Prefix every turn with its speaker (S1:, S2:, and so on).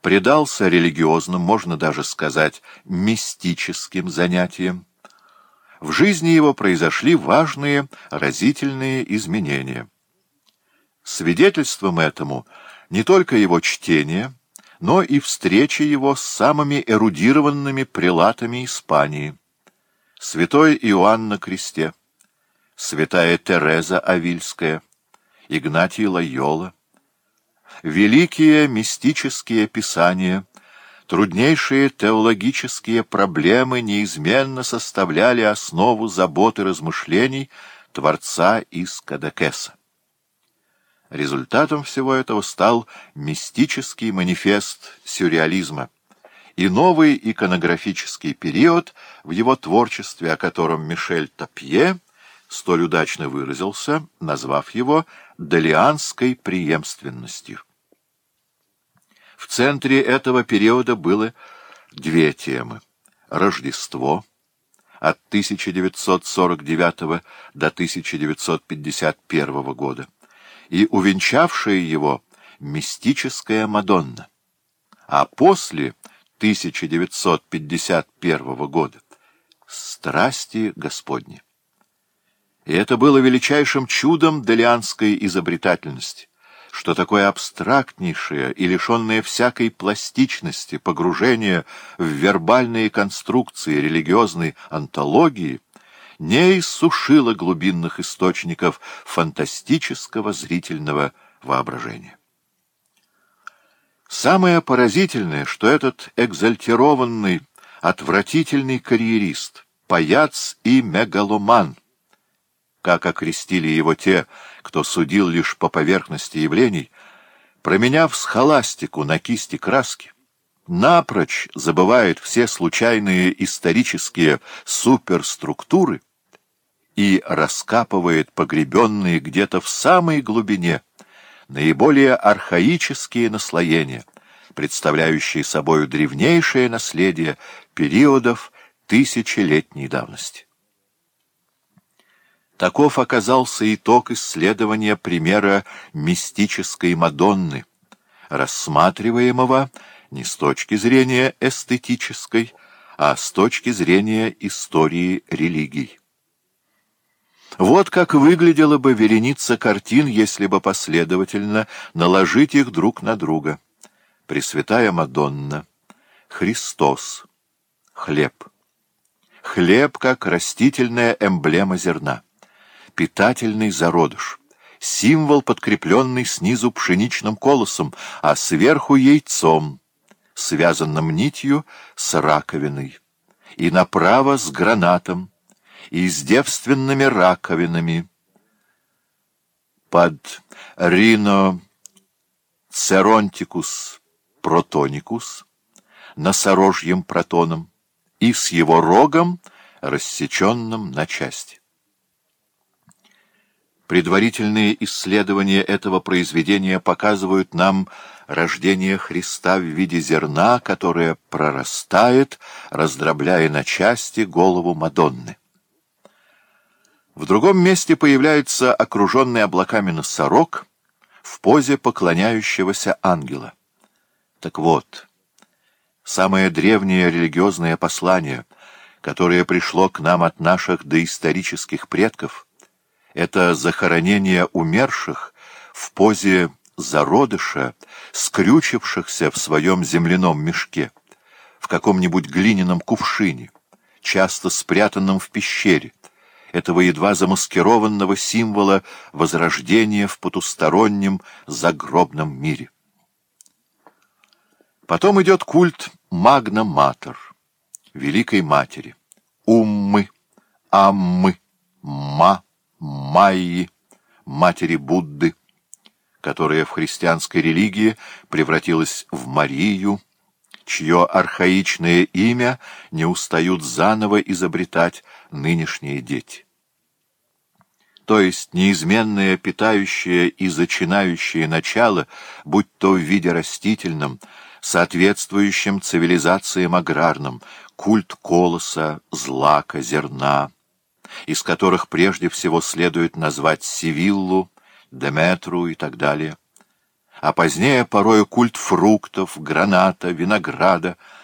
S1: предался религиозным, можно даже сказать, мистическим занятиям. В жизни его произошли важные, разительные изменения. Свидетельством этому не только его чтение, но и встреча его с самыми эрудированными прилатами Испании. Святой Иоанн на кресте, святая Тереза Авильская, Игнатий Лайола, великие мистические писания, труднейшие теологические проблемы неизменно составляли основу заботы размышлений Творца из Кадакеса. Результатом всего этого стал мистический манифест сюрреализма и новый иконографический период в его творчестве, о котором Мишель Топье столь удачно выразился, назвав его «долианской преемственностью». В центре этого периода было две темы. Рождество от 1949 до 1951 года и увенчавшая его мистическая Мадонна, а после 1951 года страсти Господни. И это было величайшим чудом делианской изобретательности что такое абстрактнейшее и лишенное всякой пластичности погружение в вербальные конструкции религиозной антологии не иссушило глубинных источников фантастического зрительного воображения. Самое поразительное, что этот экзальтированный, отвратительный карьерист, паяц и мегаломан — как окрестили его те, кто судил лишь по поверхности явлений, променяв схоластику на кисти краски, напрочь забывает все случайные исторические суперструктуры и раскапывает погребенные где-то в самой глубине наиболее архаические наслоения, представляющие собою древнейшее наследие периодов тысячелетней давности. Таков оказался итог исследования примера мистической Мадонны, рассматриваемого не с точки зрения эстетической, а с точки зрения истории религий. Вот как выглядела бы вереница картин, если бы последовательно наложить их друг на друга. Пресвятая Мадонна, Христос, хлеб. Хлеб как растительная эмблема зерна питательный зародыш. Символ, подкрепленный снизу пшеничным колосом, а сверху яйцом, связанным нитью с раковиной, и направо с гранатом, и с девственными раковинами. Под Рино Церонтикус протоникус, носорожьим протоном, и с его рогом, рассеченным на части. Предварительные исследования этого произведения показывают нам рождение Христа в виде зерна, которое прорастает, раздробляя на части голову Мадонны. В другом месте появляется окруженный облаками носорог в позе поклоняющегося ангела. Так вот, самое древнее религиозное послание, которое пришло к нам от наших доисторических предков — это захоронение умерших в позе зародыша, скрючившихся в своем земляном мешке, в каком-нибудь глиняном кувшине, часто спрятанном в пещере, этого едва замаскированного символа возрождения в потустороннем загробном мире. Потом идет культ Магна Матер, Великой Матери, Уммы, Аммы, Ма. Майи, матери Будды, которая в христианской религии превратилась в Марию, чье архаичное имя не устают заново изобретать нынешние дети. То есть неизменное питающее и зачинающее начало, будь то в виде растительном, соответствующим цивилизациям аграрным, культ колоса, злака, зерна, из которых прежде всего следует назвать Сивиллу, Деметру и так далее, а позднее порою культ фруктов, граната, винограда,